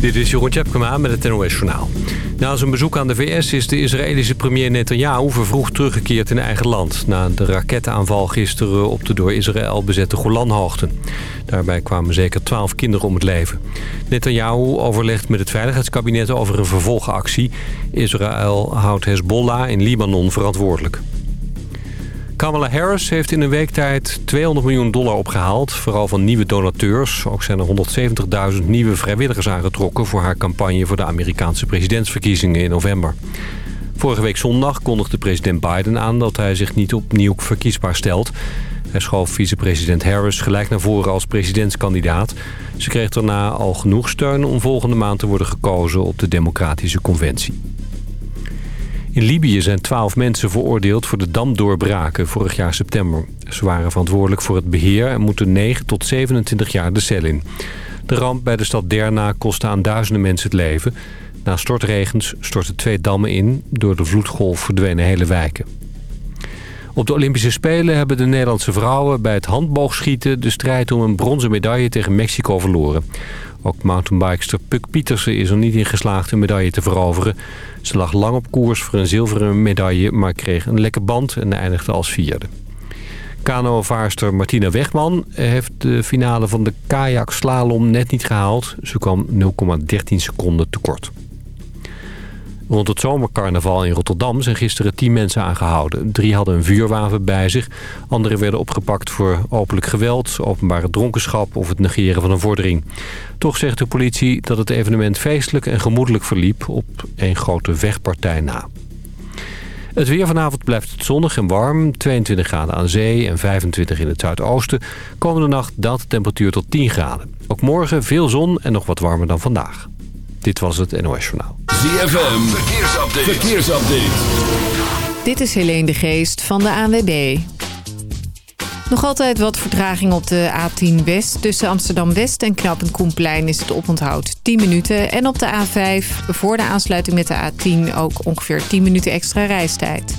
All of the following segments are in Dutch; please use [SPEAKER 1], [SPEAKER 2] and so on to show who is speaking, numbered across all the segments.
[SPEAKER 1] Dit is Jeroen Tjepkema met het NOS Journaal. Na zijn bezoek aan de VS is de Israëlische premier Netanyahu vervroegd teruggekeerd in eigen land... na de rakettenaanval gisteren op de door Israël bezette Golanhoogten. Daarbij kwamen zeker twaalf kinderen om het leven. Netanyahu overlegt met het Veiligheidskabinet over een vervolgactie. Israël houdt Hezbollah in Libanon verantwoordelijk. Kamala Harris heeft in een week tijd 200 miljoen dollar opgehaald. Vooral van nieuwe donateurs. Ook zijn er 170.000 nieuwe vrijwilligers aangetrokken... voor haar campagne voor de Amerikaanse presidentsverkiezingen in november. Vorige week zondag kondigde president Biden aan... dat hij zich niet opnieuw verkiesbaar stelt. Hij schoof vicepresident Harris gelijk naar voren als presidentskandidaat. Ze kreeg daarna al genoeg steun om volgende maand te worden gekozen op de Democratische Conventie. In Libië zijn twaalf mensen veroordeeld voor de damdoorbraken vorig jaar september. Ze waren verantwoordelijk voor het beheer en moeten 9 tot 27 jaar de cel in. De ramp bij de stad Derna kostte aan duizenden mensen het leven. Na stortregens stortten twee dammen in. Door de vloedgolf verdwenen hele wijken. Op de Olympische Spelen hebben de Nederlandse vrouwen bij het handboogschieten... de strijd om een bronzen medaille tegen Mexico verloren. Ook mountainbikester Puk Pietersen is er niet in geslaagd een medaille te veroveren. Ze lag lang op koers voor een zilveren medaille, maar kreeg een lekke band en eindigde als vierde. Kanovaarster Martina Wegman heeft de finale van de kajak slalom net niet gehaald. Ze kwam 0,13 seconden tekort. Rond het zomercarnaval in Rotterdam zijn gisteren tien mensen aangehouden. Drie hadden een vuurwapen bij zich. Anderen werden opgepakt voor openlijk geweld, openbare dronkenschap of het negeren van een vordering. Toch zegt de politie dat het evenement feestelijk en gemoedelijk verliep op een grote vechtpartij na. Het weer vanavond blijft zonnig en warm. 22 graden aan zee en 25 in het zuidoosten. Komende nacht daalt de temperatuur tot 10 graden. Ook morgen veel zon en nog wat warmer dan vandaag. Dit was het NOS Journaal.
[SPEAKER 2] ZFM, verkeersupdate. verkeersupdate.
[SPEAKER 3] Dit is Helene de Geest van de ANWB. Nog altijd wat vertraging op de A10 West. Tussen Amsterdam-West en Knappend Koenplein is het oponthoud 10 minuten. En op de A5 voor de aansluiting met de A10 ook ongeveer 10 minuten extra reistijd.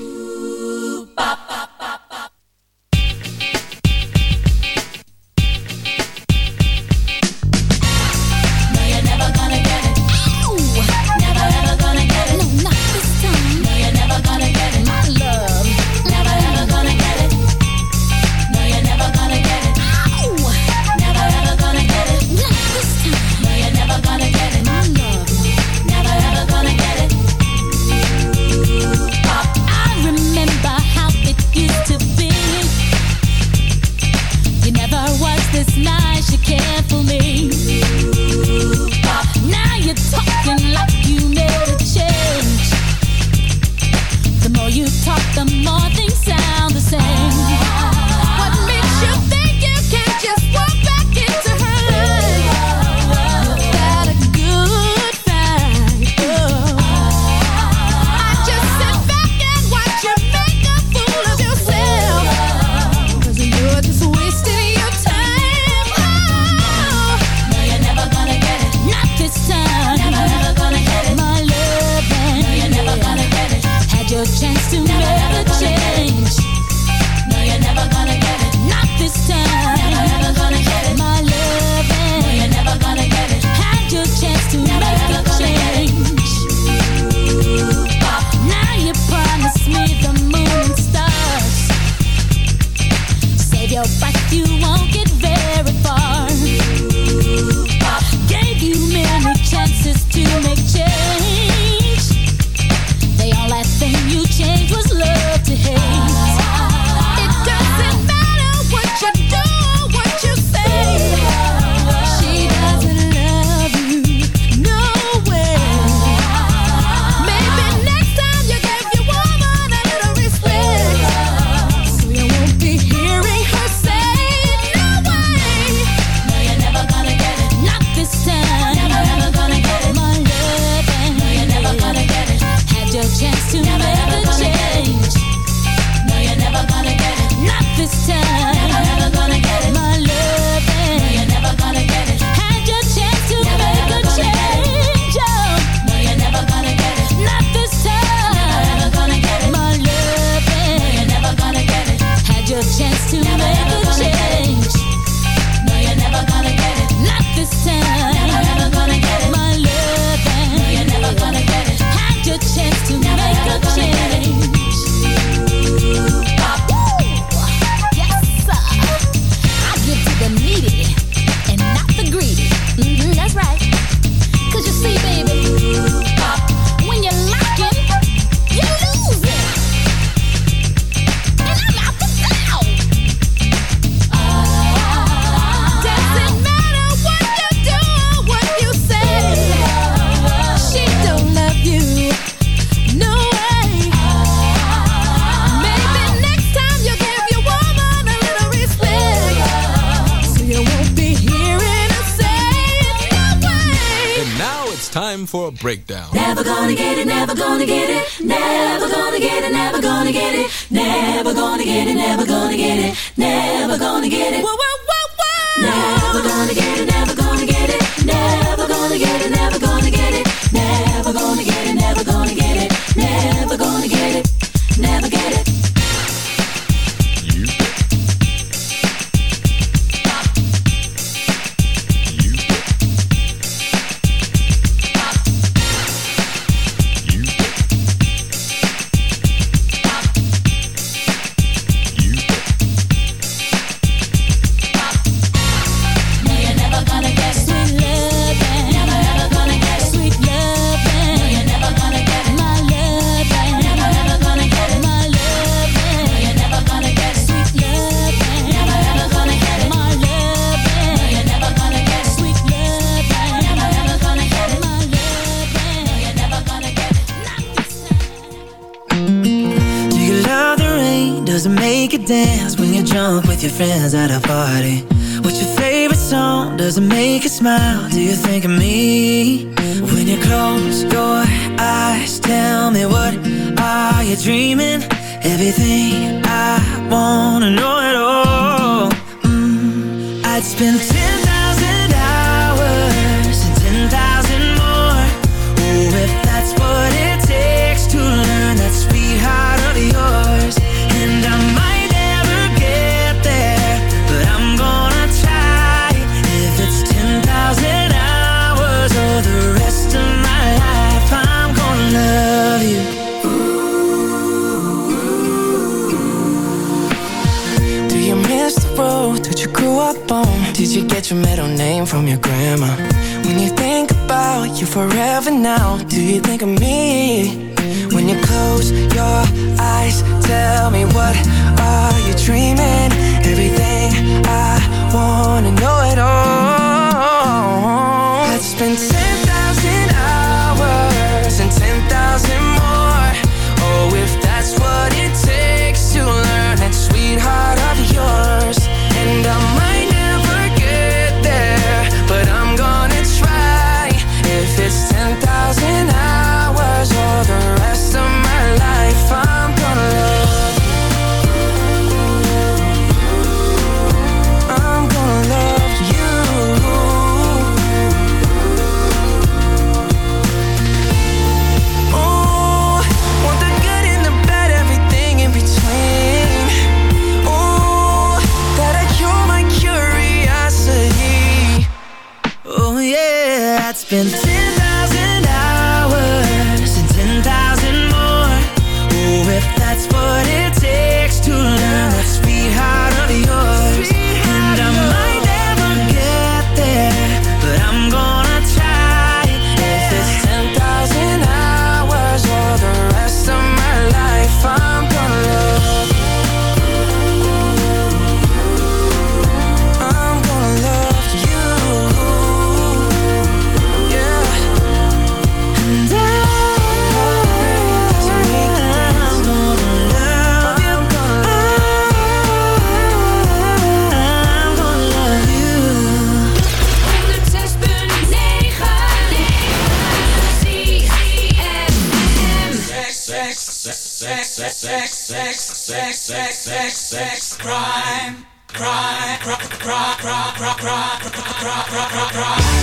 [SPEAKER 4] breakdown.
[SPEAKER 5] sex,
[SPEAKER 6] crime, crime, crime, crime, crime, crime, crime, crime, crime, crime,
[SPEAKER 7] crime.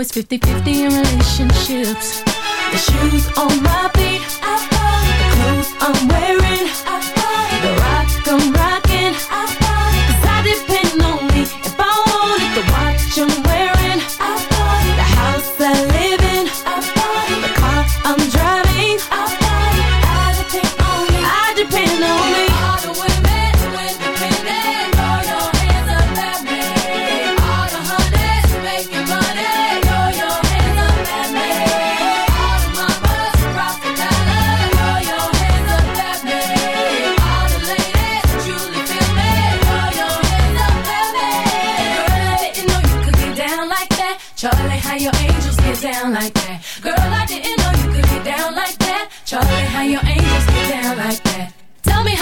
[SPEAKER 7] It's 50-50 in relationships. The shoes on my feet.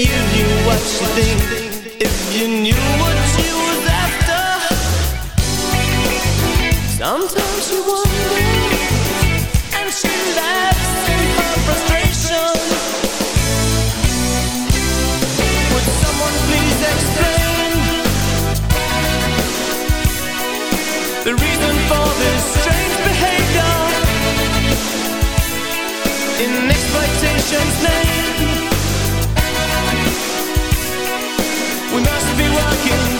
[SPEAKER 7] you knew what you think, if you knew what
[SPEAKER 8] you
[SPEAKER 9] was after. Sometimes you wonder, and she laughs in her frustration. Would someone please explain The reason for this strange behavior? In exploitation's
[SPEAKER 2] name. Walking.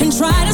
[SPEAKER 5] and try to